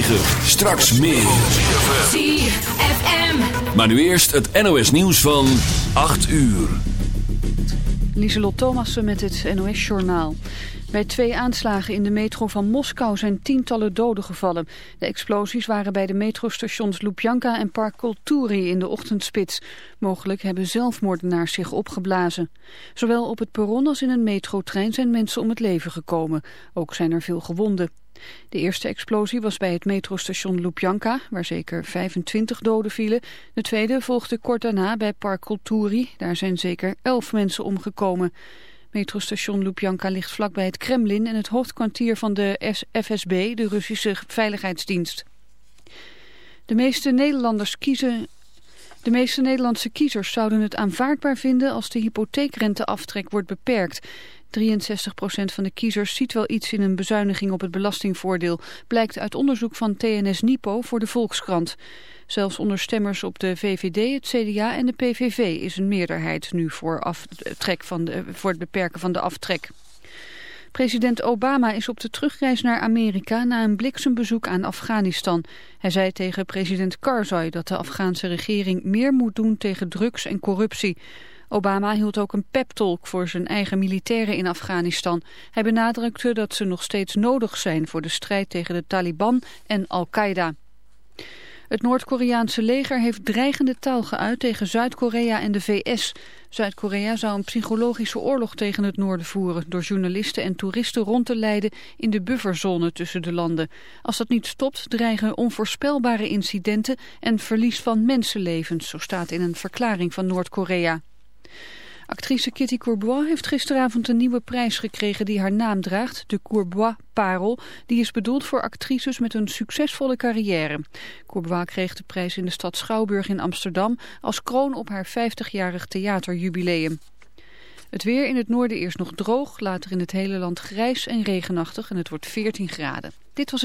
9. Straks meer. ZFM. Maar nu eerst het NOS nieuws van 8 uur. Lieselot Thomassen met het NOS-journaal. Bij twee aanslagen in de metro van Moskou zijn tientallen doden gevallen. De explosies waren bij de metrostations Lubjanka en Park Kulturi in de ochtendspits. Mogelijk hebben zelfmoordenaars zich opgeblazen. Zowel op het perron als in een metrotrein zijn mensen om het leven gekomen. Ook zijn er veel gewonden. De eerste explosie was bij het metrostation Lubjanka, waar zeker 25 doden vielen. De tweede volgde kort daarna bij Park Kulturi. Daar zijn zeker 11 mensen omgekomen. Metrostation Lubjanka ligt vlakbij het Kremlin en het hoofdkwartier van de FSB, de Russische Veiligheidsdienst. De meeste Nederlanders kiezen de meeste Nederlandse kiezers zouden het aanvaardbaar vinden als de hypotheekrenteaftrek wordt beperkt. 63% van de kiezers ziet wel iets in een bezuiniging op het belastingvoordeel, blijkt uit onderzoek van TNS Nipo voor de Volkskrant. Zelfs onder stemmers op de VVD, het CDA en de PVV is een meerderheid nu voor, aftrek van de, voor het beperken van de aftrek. President Obama is op de terugreis naar Amerika na een bliksembezoek aan Afghanistan. Hij zei tegen president Karzai dat de Afghaanse regering meer moet doen tegen drugs en corruptie. Obama hield ook een pep-talk voor zijn eigen militairen in Afghanistan. Hij benadrukte dat ze nog steeds nodig zijn voor de strijd tegen de Taliban en Al-Qaeda. Het Noord-Koreaanse leger heeft dreigende taal geuit tegen Zuid-Korea en de VS. Zuid-Korea zou een psychologische oorlog tegen het noorden voeren... door journalisten en toeristen rond te leiden in de bufferzone tussen de landen. Als dat niet stopt, dreigen onvoorspelbare incidenten... en verlies van mensenlevens, zo staat in een verklaring van Noord-Korea. Actrice Kitty Courbois heeft gisteravond een nieuwe prijs gekregen die haar naam draagt, de Courbois Parel. Die is bedoeld voor actrices met een succesvolle carrière. Courbois kreeg de prijs in de stad Schouwburg in Amsterdam als kroon op haar 50-jarig theaterjubileum. Het weer in het noorden eerst nog droog, later in het hele land grijs en regenachtig en het wordt 14 graden. Dit was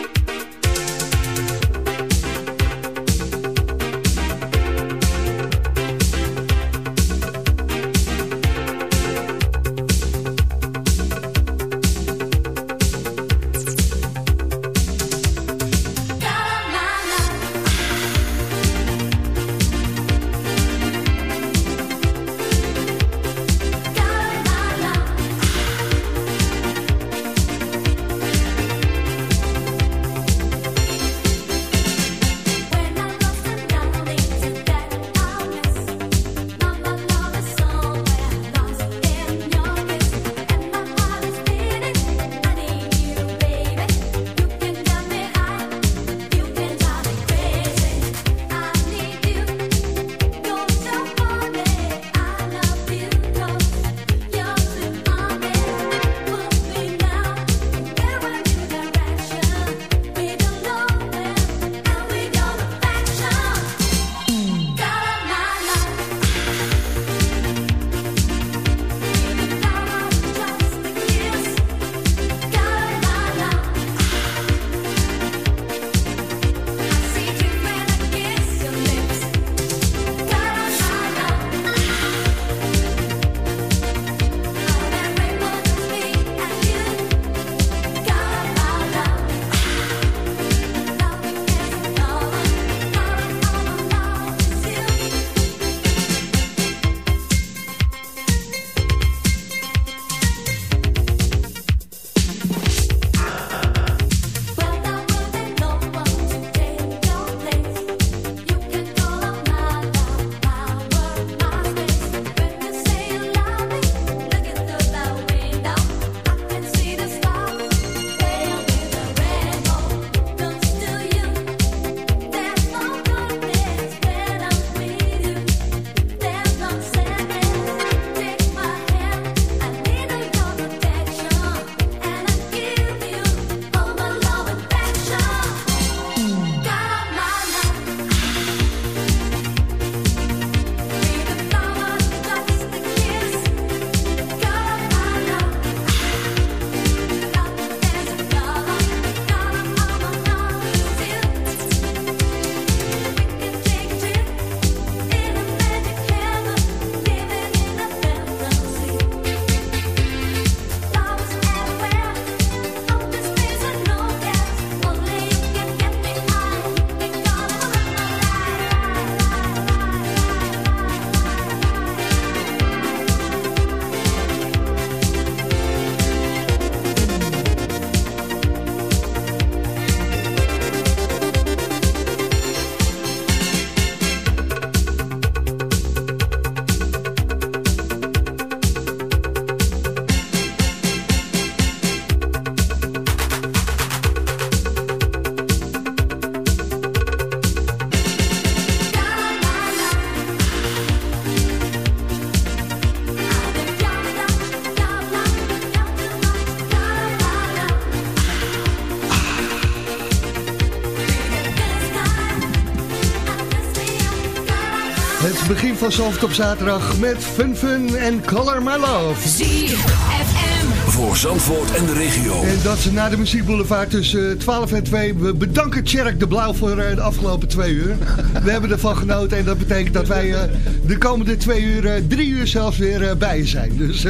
Het begin van Zalvert op zaterdag met Fun Fun en Color My Love. ZFM. Voor Zandvoort en de regio. En dat na de muziekboulevard tussen 12 en 2. We bedanken Tjerk de Blauw voor eh, de afgelopen twee uur. We hebben ervan genoten en dat betekent dat wij eh, de komende twee uur, eh, drie uur zelfs weer bij je zijn. Dus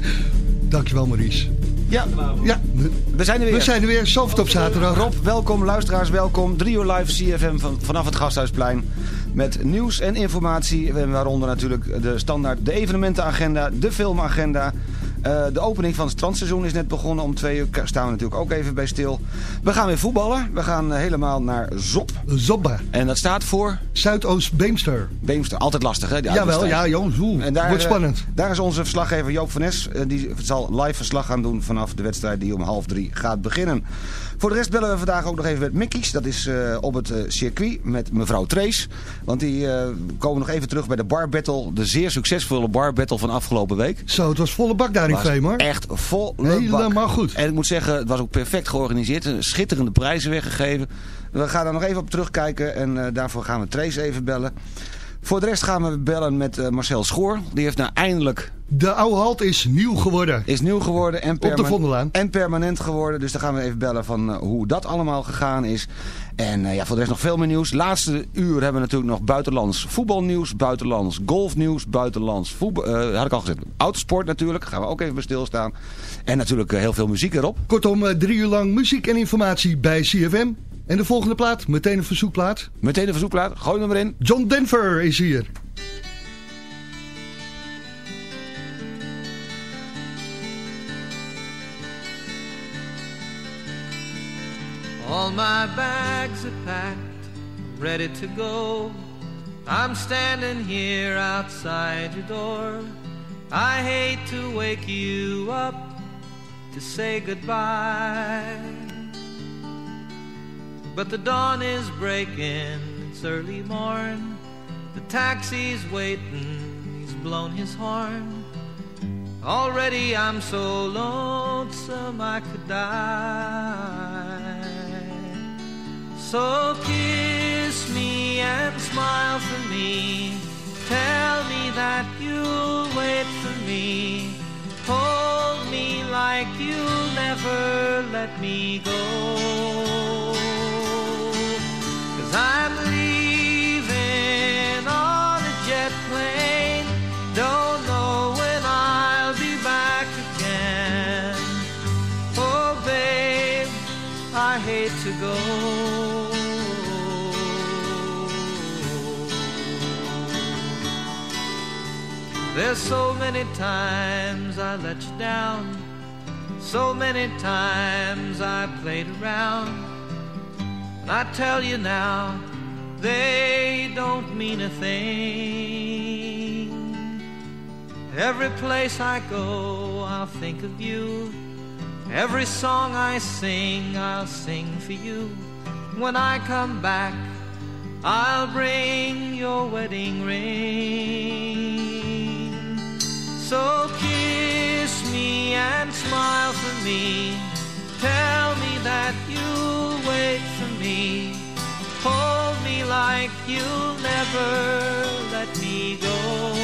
dankjewel Maurice. Ja, Ja, we zijn er weer. we zijn er weer. Zalvert op zaterdag. Rob, welkom. Luisteraars, welkom. 3 uur live CFM van, vanaf het Gasthuisplein. Met nieuws en informatie. Waaronder natuurlijk de standaard de evenementenagenda, de filmagenda. Eh, de opening van het strandseizoen is net begonnen. Om twee uur staan we natuurlijk ook even bij stil. We gaan weer voetballen. We gaan eh, helemaal naar Zop. Zobba. En dat staat voor Zuidoost-Beemster. Beemster. Altijd lastig, hè? die Jawel, ja, jongens. En daar, wordt eh, spannend. Daar is onze verslaggever Joop van eh, Die zal live verslag gaan doen vanaf de wedstrijd die om half drie gaat beginnen. Voor de rest bellen we vandaag ook nog even met Mickey's. Dat is eh, op het eh, circuit met mevrouw Trace. Want die eh, komen nog even terug bij de bar battle. De zeer succesvolle bar battle van afgelopen week. Zo, het was volle bak daar in Was Veemer. Echt vol Helemaal goed. En ik moet zeggen, het was ook perfect georganiseerd. Schitterende prijzen weggegeven. We gaan daar nog even op terugkijken. En daarvoor gaan we Trace even bellen. Voor de rest gaan we bellen met eh, Marcel Schoor. Die heeft nou eindelijk De oude halt is nieuw geworden. is nieuw geworden en, de perma- Vondellaan. en permanent geworden. Dus daar gaan we even bellen van eh, hoe dat allemaal gegaan is. En eh, ja, voor de rest nog veel meer nieuws. Laatste uur hebben we natuurlijk nog buitenlands voetbalnieuws, buitenlands golfnieuws, buitenlands voetbal. had ik al gezegd. Autosport natuurlijk, gaan we ook even bij stilstaan. En natuurlijk heel veel muziek erop. Kortom, drie uur lang muziek en informatie bij CFM. En de volgende plaat, meteen een verzoekplaat. Meteen een verzoekplaat, gooi hem erin. John Denver is hier. All my bags are packed, ready to go. I'm standing here outside your door. I hate to wake you up to say goodbye. But the dawn is breaking, it's early morn. The taxi's waiting, he's blown his horn. Already I'm so lonesome I could die. So kiss me and smile for me. Tell me that you'll wait for me. Hold me like you'll never let me go. I'm leaving on a jet plane. Don't know when I'll be back again. Oh, babe, I hate to go. There's so many times I let you down. So many times I played around. I tell you now, they don't mean a thing. Every place I go, I'll think of you. Every song I sing, I'll sing for you. When I come back, I'll bring your wedding ring. So kiss me and smile for me. Tell me that for me. Hold me like you'll never let me go.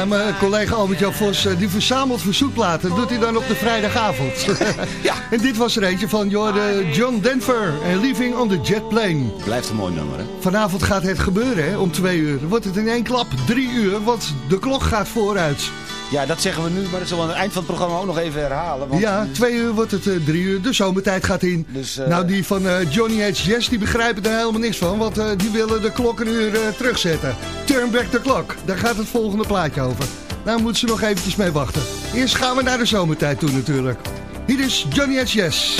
Ja, mijn collega Albert-Jan. Vos, eh, die verzamelt verzoekplaten. Dat doet hij dan op de vrijdagavond. Ja. en dit was er eentje van joh, de John Denver en Leaving on the Jet Plane. Blijft een mooi nummer, hè? Vanavond gaat het gebeuren, hè, om twee uur. Wordt het in één klap drie uur, want de klok gaat vooruit. Ja, dat zeggen we nu, maar dat zullen we aan het eind van het programma ook nog even herhalen. Want Ja, twee uur wordt het eh, drie uur. De zomertijd gaat in. Dus, eh, nou, die van eh, Johnny H. Yes, die begrijpen er helemaal niks van. Want die willen de klok een uur terugzetten. Turn back the clock. Daar gaat het volgende plaatje over. Daar moeten ze nog eventjes mee wachten. Eerst gaan we naar de zomertijd toe natuurlijk. Hier is Johnny H. Yes.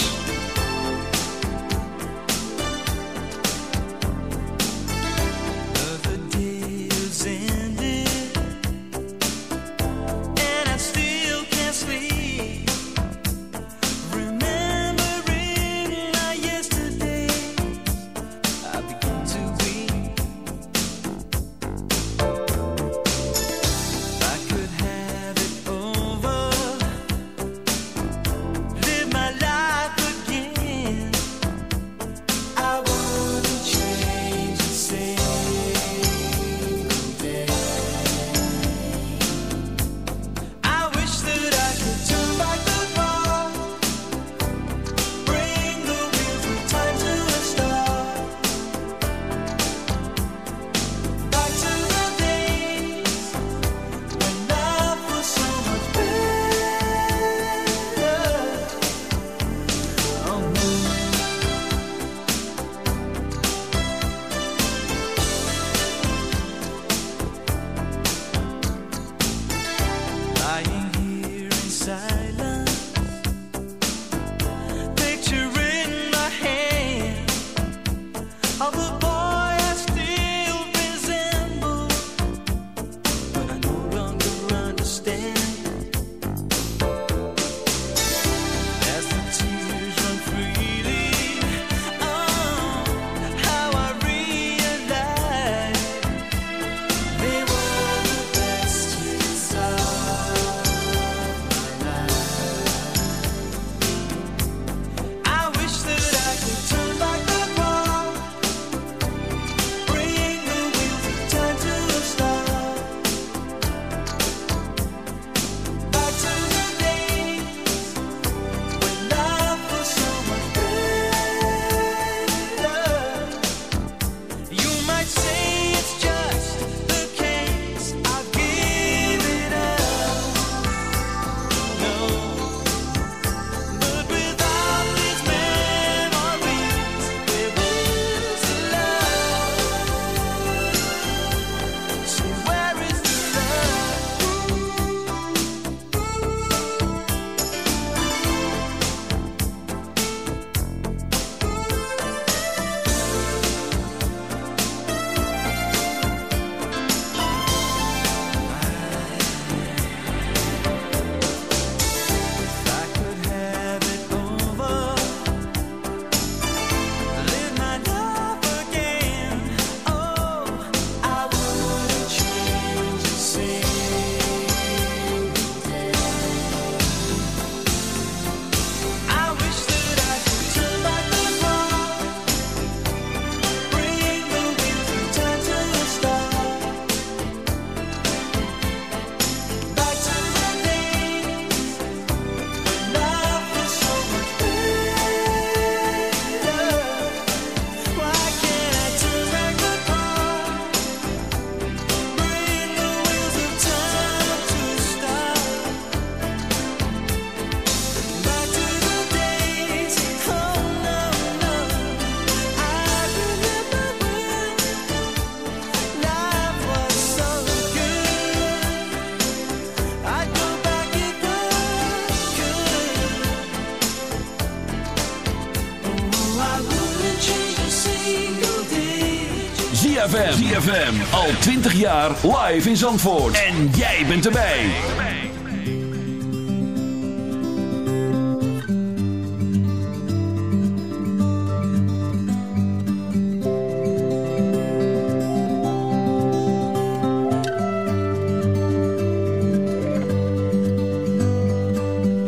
Al 20 jaar live in Zandvoort. En jij bent erbij.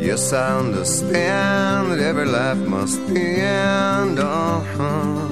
Yes, I understand that every life must end. Uh-huh.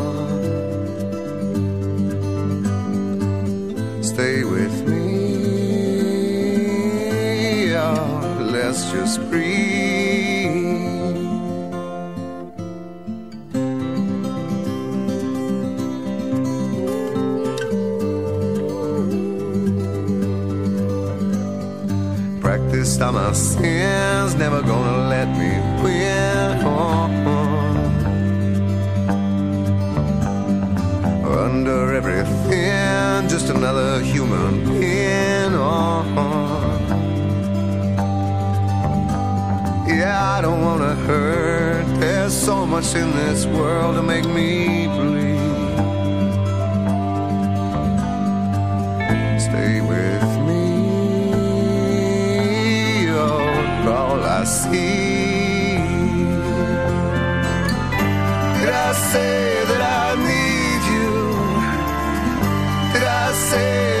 Just breathe. Practiced all my sins, never gonna let me win. Under everything, just another human being. Yeah, I don't wanna hurt. There's so much in this world to make me bleed. Stay with me, you're all I see. Did I say that I need you? Did I say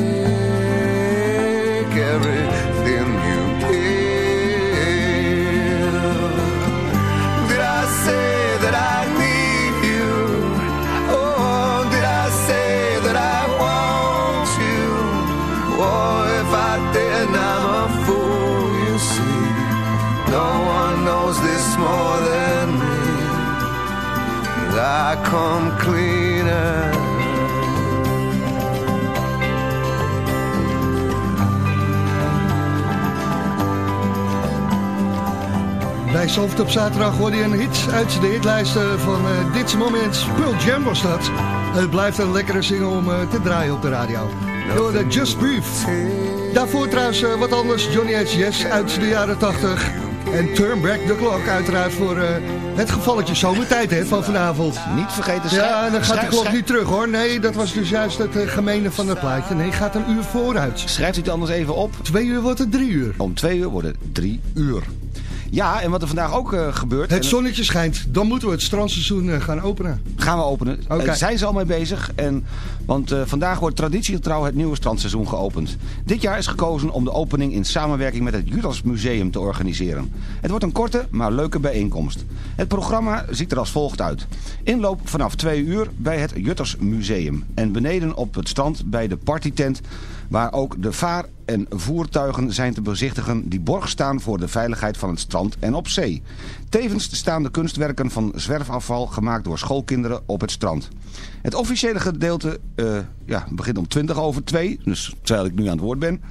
Come cleaner. Bij Zalvert op zaterdag hoorde een hit uit de hitlijsten van eh, dit moment. Pearl Jam was. Het blijft een lekkere single om eh, te draaien op de radio. Door de Just Breathe. Daarvoor trouwens eh, wat anders. Johnny H. Yes uit de jaren 80. En Turn Back the Clock uiteraard voor eh, het gevalletje zomertijd hè, van vanavond. Niet vergeten Ja, dan gaat de schrijf- klok schrijf- niet terug hoor. Nee, dat was dus juist het eh, gemene van het plaatje. Nee, gaat een uur vooruit. Schrijft u het anders even op. Twee uur wordt het drie uur. Om twee uur worden het drie uur. Ja, en wat er vandaag ook eh, gebeurt... Het zonnetje schijnt. Dan moeten we het strandseizoen eh, gaan openen. gaan we openen. Daar zijn ze al mee bezig. En, want eh, vandaag wordt traditiegetrouw het nieuwe strandseizoen geopend. Dit jaar is gekozen om de opening in samenwerking met het Judas Museum te organiseren. Het wordt een korte, maar leuke bijeenkomst. Het programma ziet er als volgt uit. Inloop vanaf 2 uur bij het Jutters Museum. En beneden op het strand bij de partytent... waar ook de vaar- en voertuigen zijn te bezichtigen... die borg staan voor de veiligheid van het strand en op zee. Tevens staan de kunstwerken van zwerfafval gemaakt door schoolkinderen op het strand. Het officiële gedeelte eh, ja, begint om 20 over 2, dus terwijl ik nu aan het woord ben.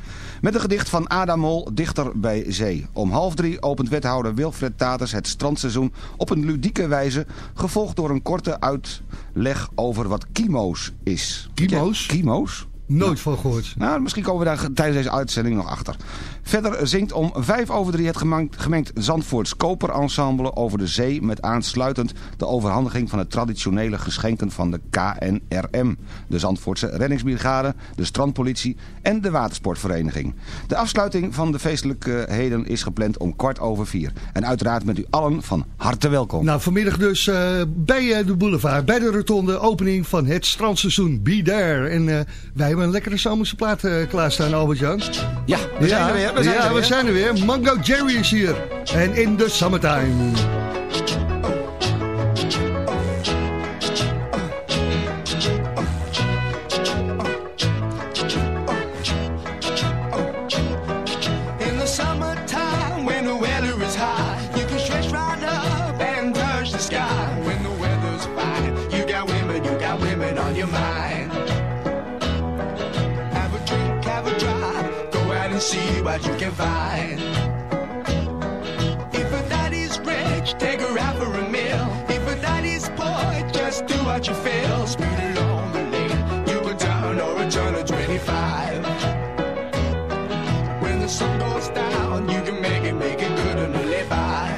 Met een gedicht van Adam Mol, Dichter bij Zee. Om half drie opent wethouder Wilfred Taters het strandseizoen op een ludieke wijze. Gevolgd door een korte uitleg over wat kimo's is. Kimo's? Ja, kimo's? Nooit van gehoord. Nou, misschien komen we daar tijdens deze uitzending nog achter. Verder zingt om vijf over drie het gemengd, Zandvoorts Koperensemble over de zee... met aansluitend de overhandiging van de traditionele geschenken van de KNRM. De Zandvoortse Reddingsbrigade, de Strandpolitie en de Watersportvereniging. De afsluiting van de feestelijkheden is gepland om kwart over vier. En uiteraard met u allen van harte welkom. Nou, vanmiddag dus eh, bij eh, de boulevard, bij de rotonde, opening van het strandseizoen Be There. En eh, wij hebben een lekkere zomerse plaat eh, klaarstaan, Albert-Jan. Ja, we zijn er weer. We zijn ja, er we zijn er weer. Mango Jerry is hier. En in the summertime. divine. If a daddy's rich, take her out for a meal. If a daddy's poor, just do what you feel. Speed along the lane, you go down or a turn of 25. When the sun goes down, you can make it, make it good and live by.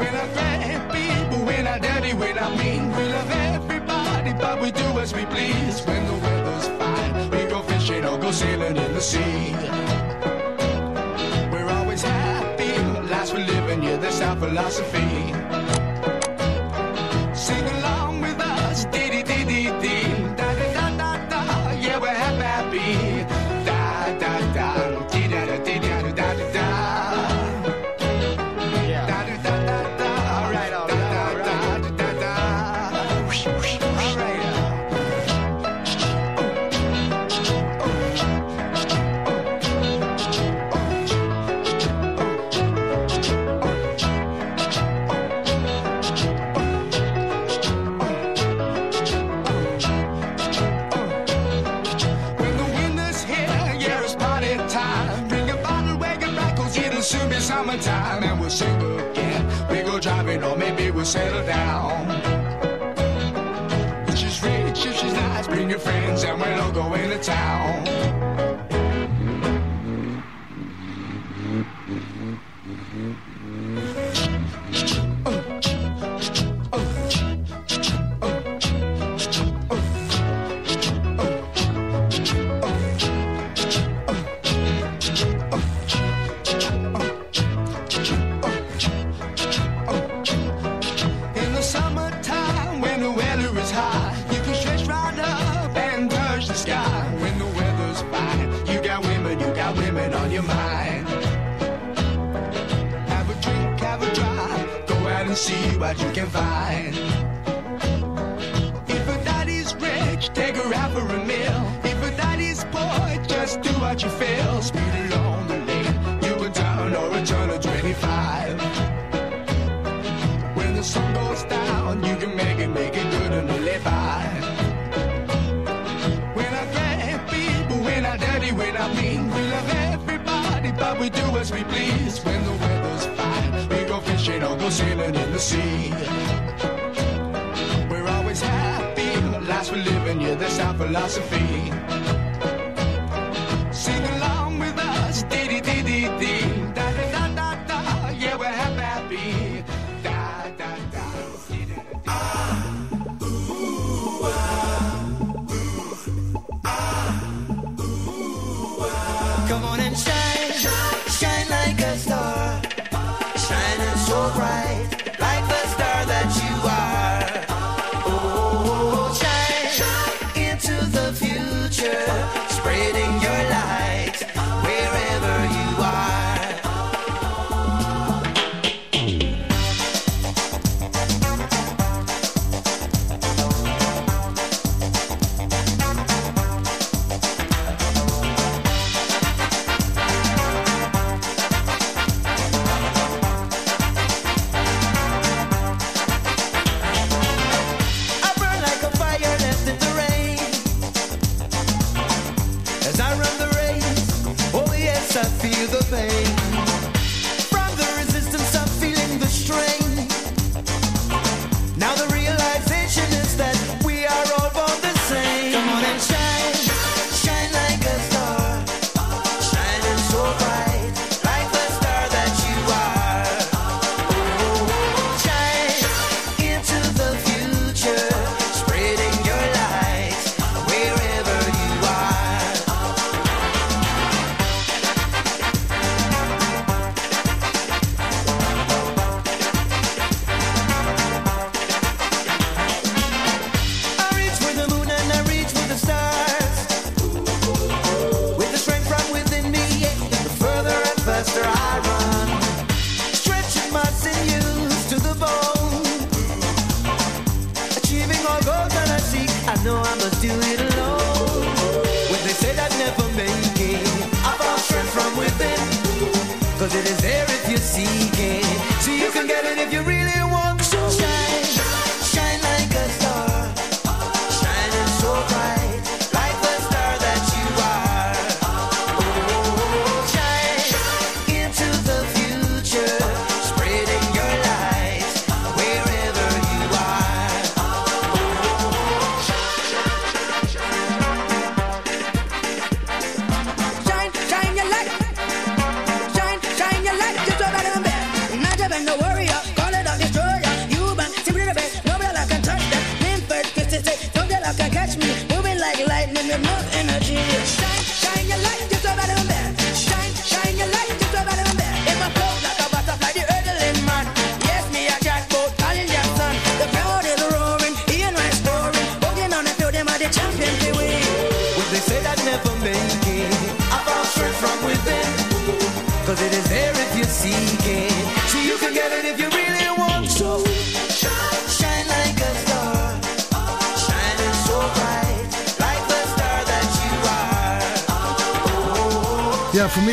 When I thank people, when I daddy, when I mean, we love everybody, but we do as we please. When the weather's fine, we go fishing or go sailing in the sea. philosophy. and your friends, and we'll all go into town.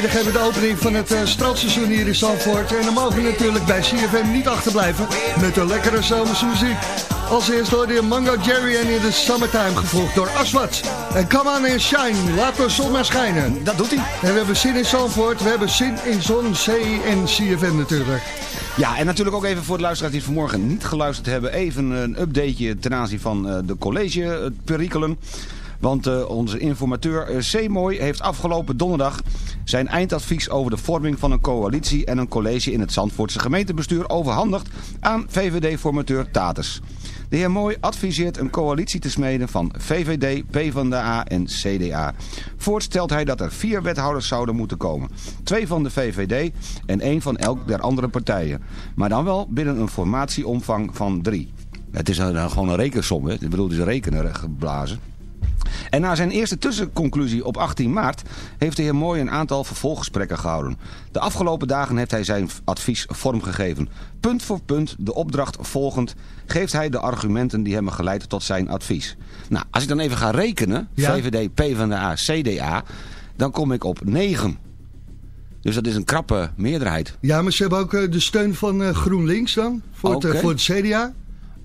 Vanmiddag hebben we de opening van het uh, strandseizoen hier in Zandvoort. En dan mogen we natuurlijk bij CFM niet achterblijven met de lekkere zomerse muziek. Als eerst hoorde je Mango Jerry en in de Summertime gevolgd door Aswat. En come on and shine, laat de zon maar schijnen. Dat doet hij. En we hebben zin in Zandvoort, we hebben zin in zon, zee en CFM natuurlijk. Ja, en natuurlijk ook even voor de luisteraars die vanmorgen niet geluisterd hebben. Even een updateje ten aanzien van uh, de collegeperikelen. Want uh, onze informateur uh, Seemooi heeft afgelopen donderdag zijn eindadvies over de vorming van een coalitie en een college in het Zandvoortse gemeentebestuur overhandigd aan VVD-formateur Tatus. De heer Mooi adviseert een coalitie te smeden van VVD, PvdA en CDA. Voorts stelt hij dat er vier wethouders zouden moeten komen. Twee van de VVD en één van elk der andere partijen. Maar dan wel binnen een formatieomvang van drie. Het is een, gewoon een rekensom, hè? ik bedoel, het is rekenen geblazen. En na zijn eerste tussenconclusie op 18 maart heeft de heer Mooi een aantal vervolggesprekken gehouden. De afgelopen dagen heeft hij zijn advies vormgegeven. Punt voor punt, de opdracht volgend, geeft hij de argumenten die hebben geleid tot zijn advies. Nou, als ik dan even ga rekenen, Ja. VVD, PvdA, CDA, dan kom ik op 9. Dus dat is een krappe meerderheid. Ja, maar ze hebben ook eh, de steun van eh, GroenLinks dan, voor, het, eh, voor het CDA.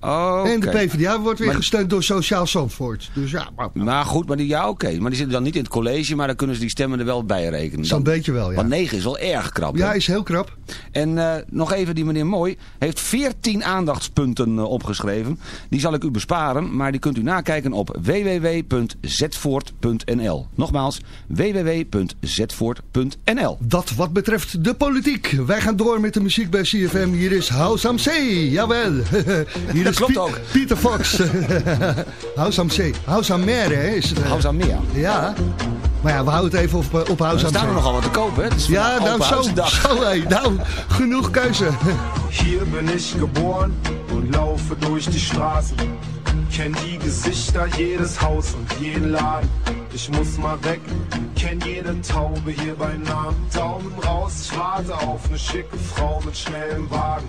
En de PvdA wordt weer Maar- gesteund door Sociaal Zandvoort. Dus ja, maar, Maar goed, maar die, ja oké. Maar die zitten dan niet in het college, maar dan kunnen ze die stemmen er wel bij rekenen. zo'n beetje wel, ja. Want 9 is wel erg krap. hè? Ja, is heel krap. En eh, nog even, die meneer Mooi heeft 14 aandachtspunten eh, opgeschreven. Die zal ik u besparen, maar die kunt u nakijken op www.zetvoort.nl. Nogmaals, www.zetvoort.nl. Dat wat betreft de politiek. Wij gaan door met de muziek bij CFM. Hier is House am Zee. Jawel. Hier Dat klopt ook. Pieter Fox. House am Zee. House am Mer, hè? Is het, eh, Hou aan meer. Ja. Maar ja, we houden het even op, eh, op House am staan Zee. er nogal wat te kopen, hè? Het is Ja, nou zo, zo hé. Nou, genoeg keuze. Hier bin ich geboren und laufe durch die Straßen. Kenn die Gesichter, jedes Haus und jeden Laden. Ich muss mal weg, kenn jede Taube hier bei Namen. Daumen raus, ich warte auf eine schicke Frau mit schnellem Wagen.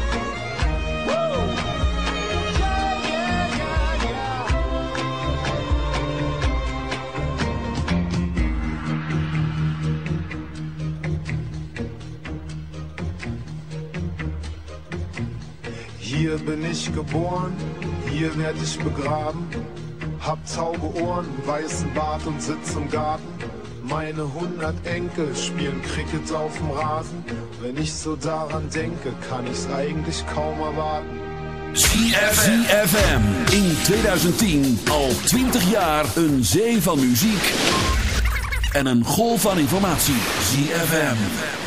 Hier bin ich geboren, hier werd ich begraben. Hab tauge Ohren, weißen Bart und sitz im Garten. Meine hundert Enkel spielen Cricket auf dem Rasen. Wenn ich so daran denke, kann ich's eigentlich kaum erwarten. ZFM in 2010 al 20 jaar een zee van muziek en een golf van informatie. ZFM.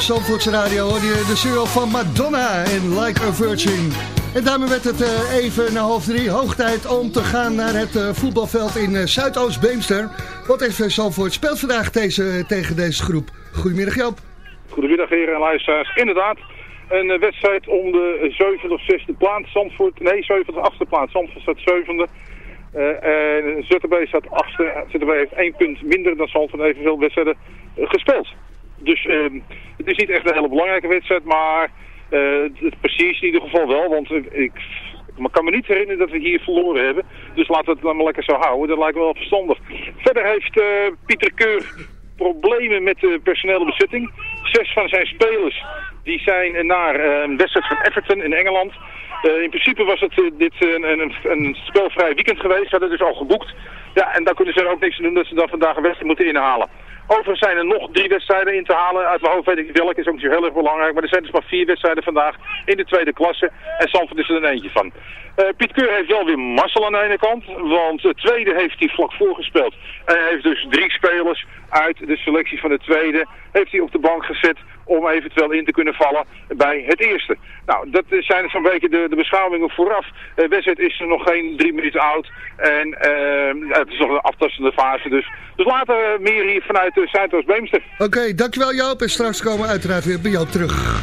Zandvoortse Radio hoorde je de single van Madonna en Like a Virgin. En daarmee werd het eh, even na half drie hoog tijd om te gaan naar het eh, voetbalveld in eh, Zuidoost-Beemster. Want SV Zandvoort speelt vandaag deze, tegen deze groep. Goedemiddag Joop. Goedemiddag heren en luisteraars. Inderdaad, een wedstrijd om de zevende of zesde plaats. Zandvoort, nee, zevende achtste plaats. Zandvoort staat zevende. Eh en ZTB staat achtste. ZTB heeft één punt minder dan Zandvoort evenveel wedstrijden gespeeld. Dus ehm, het is niet echt een hele belangrijke wedstrijd, maar eh, het precies in ieder geval wel. Want ik, kan me niet herinneren dat we hier verloren hebben. Dus laten we het dan maar lekker zo houden. Dat lijkt me wel verstandig. Verder heeft eh, Pieter Keur problemen met de personele bezetting. Zes van zijn spelers die zijn naar eh, een wedstrijd van Everton in Engeland. In principe was het dit een, een, een spelvrij weekend geweest. Ze hadden dus al geboekt. Ja, en daar kunnen ze er ook niks aan doen dat ze dan vandaag een wedstrijd moeten inhalen. Overigens zijn er nog drie wedstrijden in te halen. Uit mijn hoofd weet ik niet welke, is ook heel erg belangrijk. Maar er zijn dus maar vier wedstrijden vandaag in de tweede klasse. En Zandvoort is er een eentje van. Eh, Piet Keur heeft wel weer Marcel aan de ene kant. Want de tweede heeft hij vlak voorgespeeld. En hij heeft dus drie spelers uit de selectie van de tweede. Heeft hij op de bank gezet om eventueel in te kunnen vallen bij het eerste. Nou, dat zijn zo'n beetje de, de beschouwingen vooraf. De wedstrijd is nog geen drie minuten oud en uh, het is nog een aftastende fase. Dus, dus later meer hier vanuit uh, Zuidoost-Beemster. Oké, dankjewel Joop. En straks komen we uiteraard weer bij Joop terug.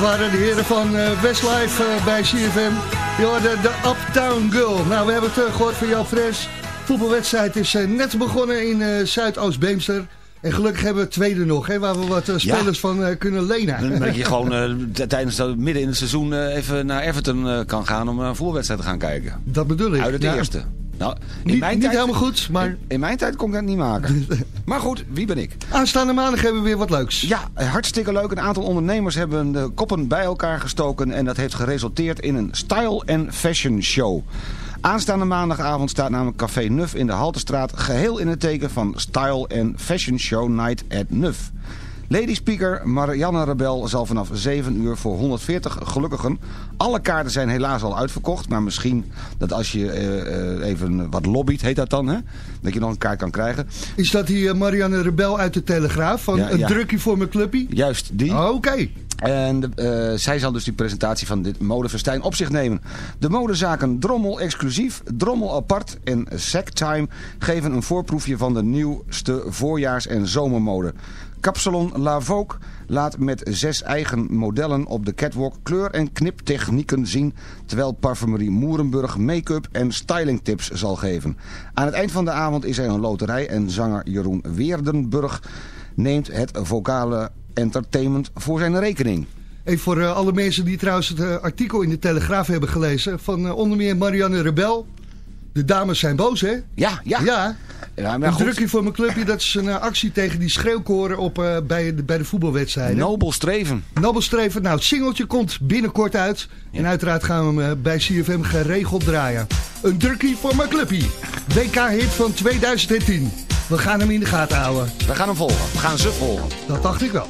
Waren de heren van eh, Westlife eh, bij CFM. Je hoorde de Uptown Girl. Nou, we hebben het eh, gehoord van Jan Fres. Voetbalwedstrijd is net begonnen in Zuidoost-Beemster. En gelukkig hebben we het tweede nog, hè, waar we wat Ja. spelers van kunnen lenen. Dat je gewoon tijdens het midden in het seizoen even naar Everton kan gaan om een voetbalwedstrijd te gaan kijken. Dat bedoel ik. Uit het Ja. eerste. Nou, in Niet, mijn niet tijd, helemaal goed, maar In, in mijn tijd kon ik dat niet maken. maar goed, wie ben ik? aanstaande maandag hebben we weer wat leuks. Ja, hartstikke leuk. Een aantal ondernemers hebben de koppen bij elkaar gestoken... en dat heeft geresulteerd in een style- en fashion show. Aanstaande maandagavond staat namelijk Café Nuf in de Haltestraat... geheel in het teken van Style and Fashion Show Night at Nuf. Lady speaker Marianne Rebel zal vanaf 7 uur voor 140 gelukkigen. Alle kaarten zijn helaas al uitverkocht. Maar misschien dat als je eh, eh, even wat lobbyt, heet dat dan, hè? Dat je nog een kaart kan krijgen. Is dat die eh, Marianne Rebel uit de Telegraaf? Van Ja, een ja. drukje voor mijn clubje? Juist, die. Oké. En de, zij zal dus die presentatie van dit modefestijn op zich nemen. De modezaken Drommel exclusief, Drommel apart en Sactime geven een voorproefje van de nieuwste voorjaars- en zomermode. Kapsalon La Vogue laat met zes eigen modellen op de catwalk kleur- en kniptechnieken zien... terwijl parfumerie Moerenburg make-up en stylingtips zal geven. Aan het eind van de avond is er een loterij en zanger Jeroen Weerdenburg neemt het vocale entertainment voor zijn rekening. Even voor eh, alle mensen die trouwens het eh, artikel in de Telegraaf hebben gelezen... van eh, onder meer Marianne Rebel. De dames zijn boos, hè? Ja, ja. Ja. Ja, maar een goed. drukje voor mijn clubje, dat is een eh, actie tegen die schreeuwkoren op, eh, bij, de, bij de voetbalwedstrijden. Nobel streven. Nobel streven. Nou, het singeltje komt binnenkort uit. En uiteraard gaan we hem eh, bij CFM geregeld draaien. Een drukje voor mijn clubje. WK-hit van 2010. We gaan hem in de gaten houden. We gaan hem volgen. We gaan ze volgen. Dat dacht ik wel.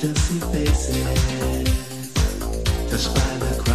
Just see faces. Touched by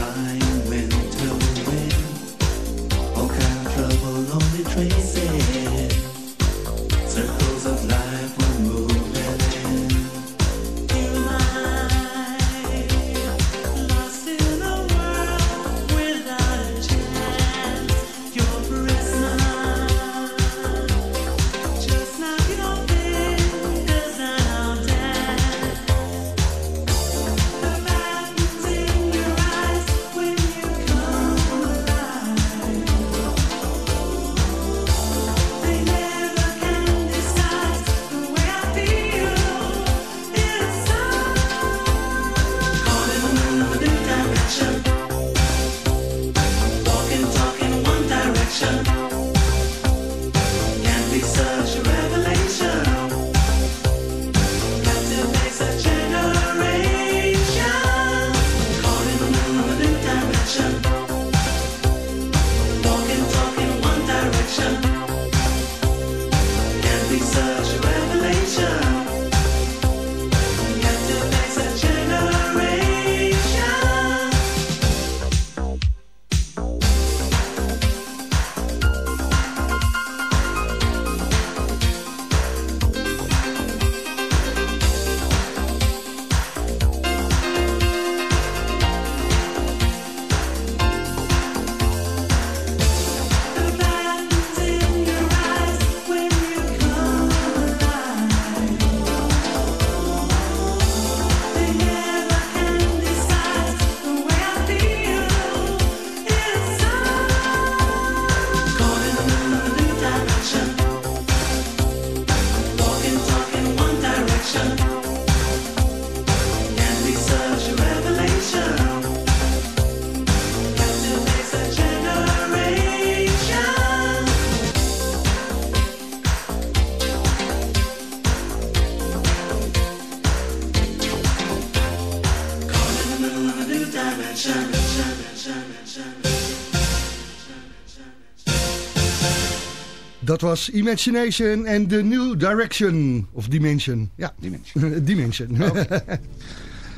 was Imagination en The New Direction. Of Dimension. Ja, Dimension. Dimension.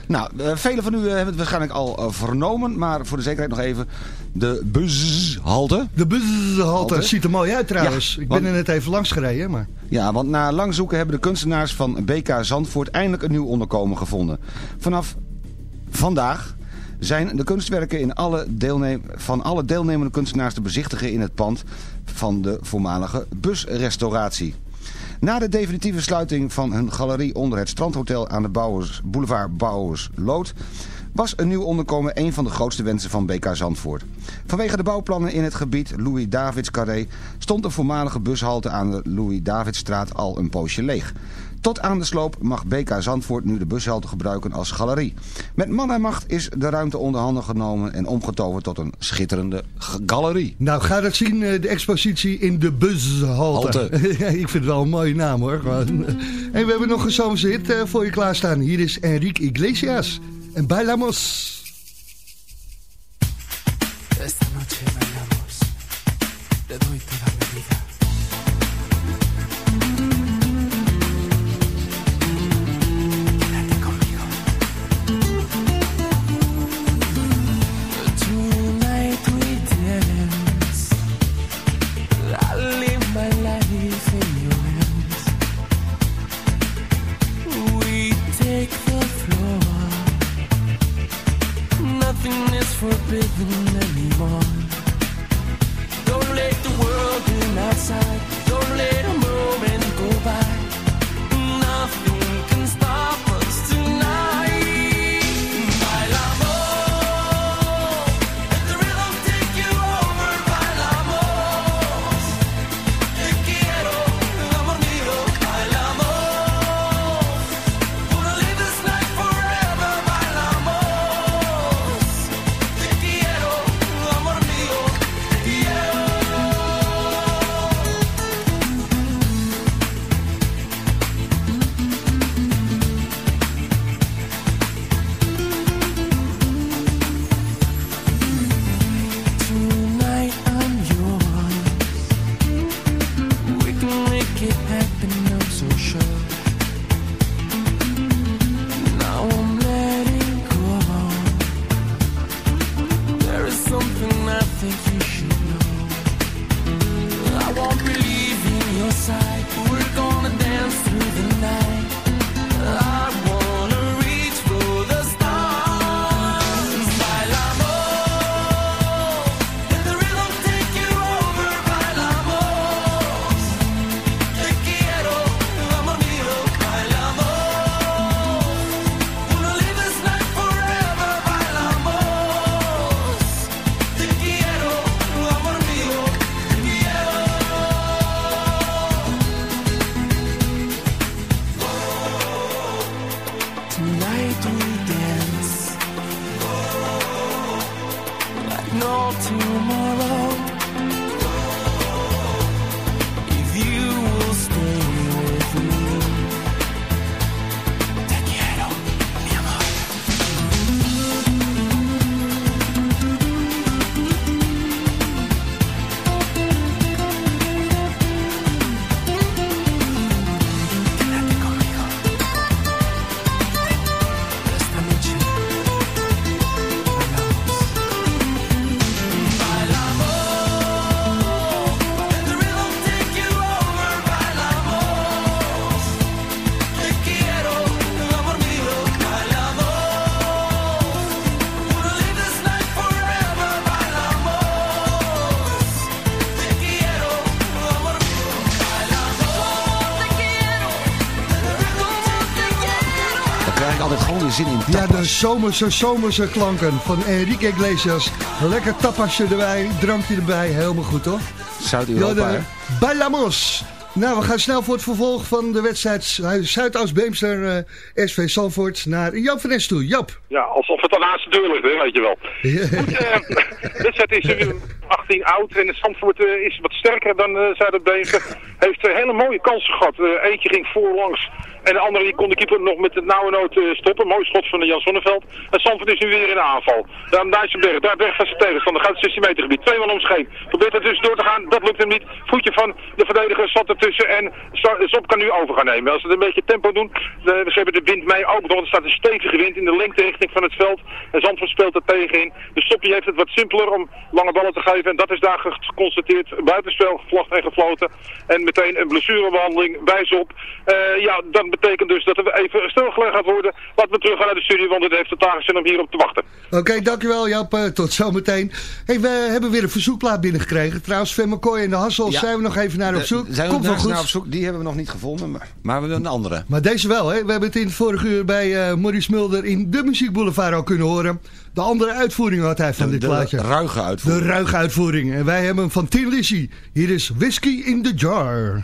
Nou, eh, velen van u eh, hebben het waarschijnlijk al eh, vernomen, maar voor de zekerheid nog even de bushalte. De bushalte Halte. ziet er mooi uit trouwens. Ja, ik want- ben er net even langs gereden, maar... Ja, want na lang zoeken hebben de kunstenaars van BK Zandvoort eindelijk een nieuw onderkomen gevonden. Vanaf vandaag zijn de kunstwerken in alle deelnem van alle deelnemende kunstenaars te bezichtigen in het pand van de voormalige busrestauratie. Na de definitieve sluiting van hun galerie onder het strandhotel aan de Bouwers, boulevard Bouwersloot was een nieuw onderkomen een van de grootste wensen van BK Zandvoort. Vanwege de bouwplannen in het gebied Louis Davids Carré stond de voormalige bushalte aan de Louis Davidsstraat al een poosje leeg. Tot aan de sloop mag BK Zandvoort nu de bushalte gebruiken als galerie. Met man en macht is de ruimte onder handen genomen en omgetoverd tot een schitterende galerie. Nou, ga dat zien, eh, de expositie in de bushalte. Ik vind het wel een mooie naam hoor. Gewoon. En we hebben nog een zomerse hit eh, voor je klaarstaan. Hier is Enrique Iglesias. En Bailamos. Esta noche bailamos, te doy Ja, de zomerse, zomerse klanken van Enrique Iglesias. Lekker tapasje erbij, drankje erbij, helemaal goed toch? Zuid-Europa, Bailamos. Nou, we gaan snel voor het vervolg van de wedstrijd Zuidoost-Beemster eh, SV Salvoort naar Jap van toe. Jap. Ja, alsof het aan de deur ligt, hè, weet je wel. Goed, eh, de wedstrijd is nu 18 oud en Zandvoort eh, is wat sterker dan uh, Zuiderbeemster. Heeft hele mooie kansen gehad. Eh, eentje ging voorlangs En de andere die kon de keeper nog met de nauwe nood eh, stoppen. Mooi schot van Jan Sonneveld. En Zandvoort is nu weer in de aanval. Dan Dijsselberg, daar weg van zijn tegenstander. Gaat het 16 meter gebied. Twee man om zich heen. Probeert er dus door te gaan. Dat lukt hem niet. Voetje van de verdediger zat ertussen. En Zop kan nu over gaan nemen. Als ze het een beetje tempo doen. de- ze hebben de wind mee ook want Er staat een stevige wind in de lengterichting van het veld. En Zandvoort speelt er tegen in. Dus Soppie heeft het wat simpeler om lange ballen te geven. En dat is daar geconstateerd. Buitenspel gevlacht en gefloten. En meteen een blessurebehandeling bij Zop. Eh, ja, dat betekent dus dat er even stilgelegd gaat worden. Laten we terug gaan naar de studio, want het heeft totaal gezin om hierop te wachten. Oké, dankjewel Jap. Eh, Tot zometeen. Hey, we hebben weer een verzoekplaat binnengekregen. Trouwens, Sven McCoy en de Hassel Ja. zijn we nog even naar op zoek. Zijn we Komt wel goed. naar op zoek? Die hebben we nog niet gevonden, maar, maar we hebben een andere. Maar deze wel, hè? We hebben het in het vorige uur bij eh Maurice Mulder in de Muziekboulevard al kunnen horen. De andere uitvoering had hij van dit de plaatje. ruige uitvoering. De ruige uitvoering. En wij hebben hem van Tin Lizzy. Hier is Whiskey in the Jar.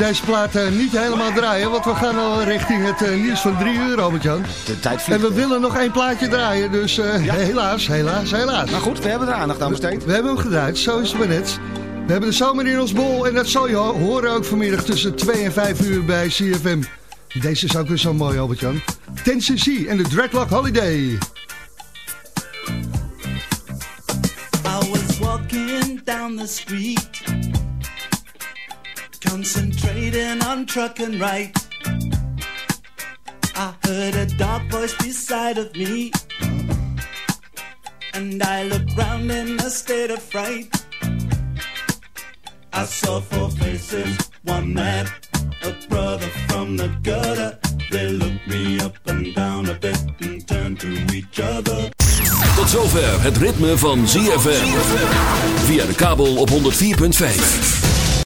Deze plaat eh, niet helemaal draaien, want we gaan al richting het eh, nieuws van drie uur, Albert-Jan. De tijd En we willen nog één plaatje draaien, dus eh, Ja. helaas, helaas, helaas. Maar goed, we hebben er aandacht aan besteed. We hebben hem gedraaid, zo is het maar net. We hebben de zomer in ons bol en dat zal je ho- horen ook vanmiddag tussen 2 en 5 uur bij CFM. Deze is ook weer zo mooi, Albert-Jan. Tennessee en de Dreadlock Holiday. I was walking down the street, trucking right. I heard a dark voice beside of me, and I looked round in a state of fright. I saw four faces, one man, a brother from the gutter. They looked me up and down a bit and turned to each other. Tot zover het ritme van ZFM. Via de kabel op 104.5.